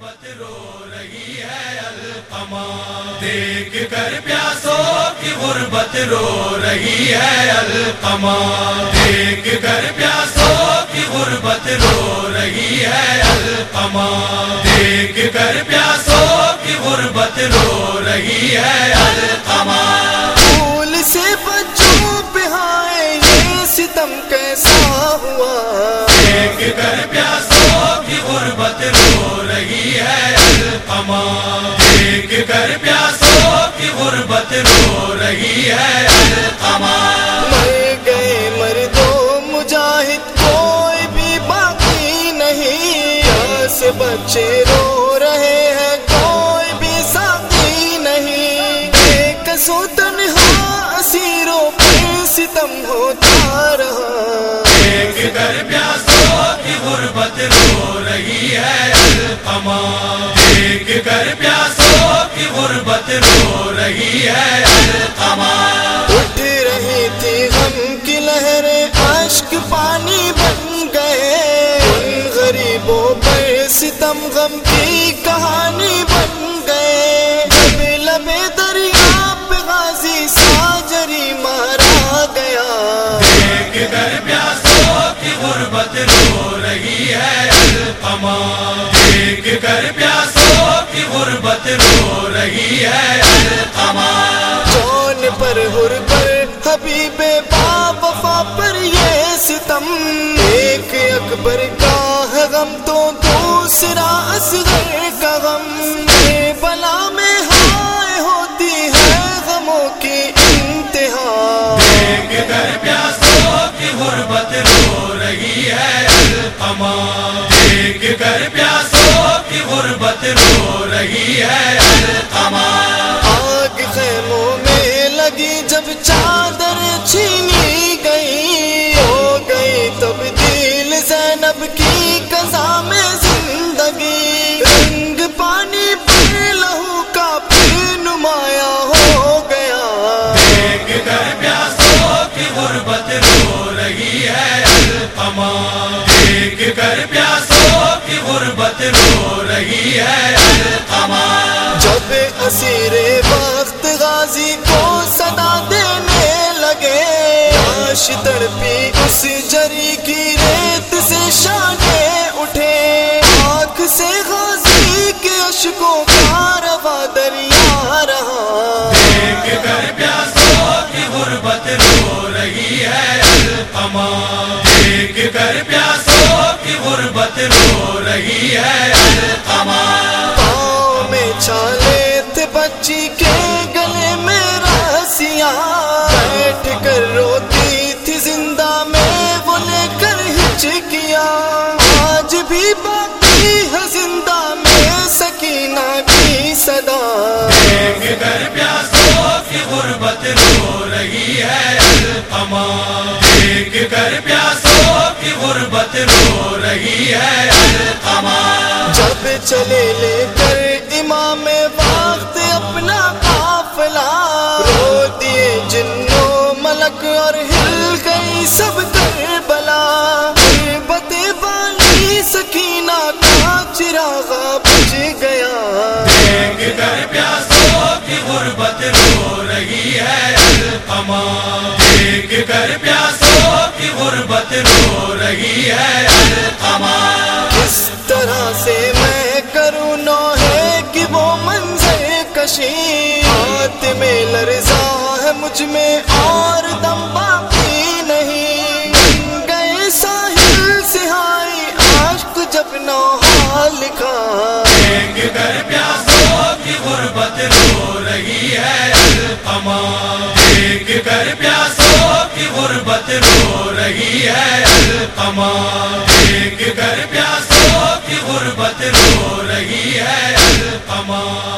غربت رو رہی ہے القما دیکھ کر پیاسوں کی غربت رو رہی ہے القما دیکھ کر پیاسوں کی غربت رو رہی ہے القما دیکھ کر پیاسوں کی غربت رو رہی ہے القما پھول سے بچوں پہ یہ ستم کیسا ہوا۔ دیکھ کر پیاسوں کر پیاسوں کی غربت رو رہی ہے مر گئے مردوں مجاہد کوئی بھی باقی نہیں۔ پیاس بچے رو رہے ہیں کوئی بھی ساتھی نہیں۔ ایک سو تنہا اسیروں پر ستم ہوتا رہا۔ دیکھ کر پیاسوں کی غربت رو رہی ہے دیکھ کر پیاسوں غربت رو رہی ہے اٹھ رہی تھی غم کی لہریں اشک پانی رو رہی ہے القما جون پر ہر پر حبیب با وفا پر یہ ستم ایک اکبر کا غم تو دوسرا اصغر کا غم یہ بلا میں ہائے ہوتی ہے غموں کی انتہا دیکھ کر پیاسوں رات رو رہی ہے القما آگ خیموں میں لگی جب چادر چھ ہے جب اسیر وقت غازی کو صدا دینے لگے لاش تڑپی اس جری کی ریت سے شانے اٹھے۔ آنکھ سے غازی کے اشکوں کا روا دریا رہا۔ دیکھ کر پیاسوں کی غربت رو رہی ہے القما دیکھ کر پیاسوں کی غربت رو رہی ہے پاؤں میں چھالے تھے بچی کے گلے میں رسیاں بیٹھ کر روتی تھی زندہ میں، وہ لے کر ہچکیا آج بھی باقی ہے زندہ میں، سکینہ کی صدا۔ دیکھ کر پیاسوں کی غربت رو رہی ہے القما دیکھ کر پیاسوں کی غربت رو رہی ہے چلے لے کر امام وقت اپنا قافلہ۔ رو دیے جنوں ملک اور ہل گئی سب کر بلا بتے والی سکینہ کا چراغ بج گیا۔ دیکھ کر پیاسوں کی غربت رو رہی ہے القما دیکھ کر پیاسوں کی غربت رو رہی ہے القما کس طرح سے مجھ میں اور دم باقی نہیں۔ گئے ساحل سے ہائے عشق جب نو لکھا۔ ایک در پیاسوں کی غربت رو رہی ہے القما ایک در پیاسوں کی غربت رو رہی ہے القما ایک در پیاسوں کی غربت رو رہی ہے القما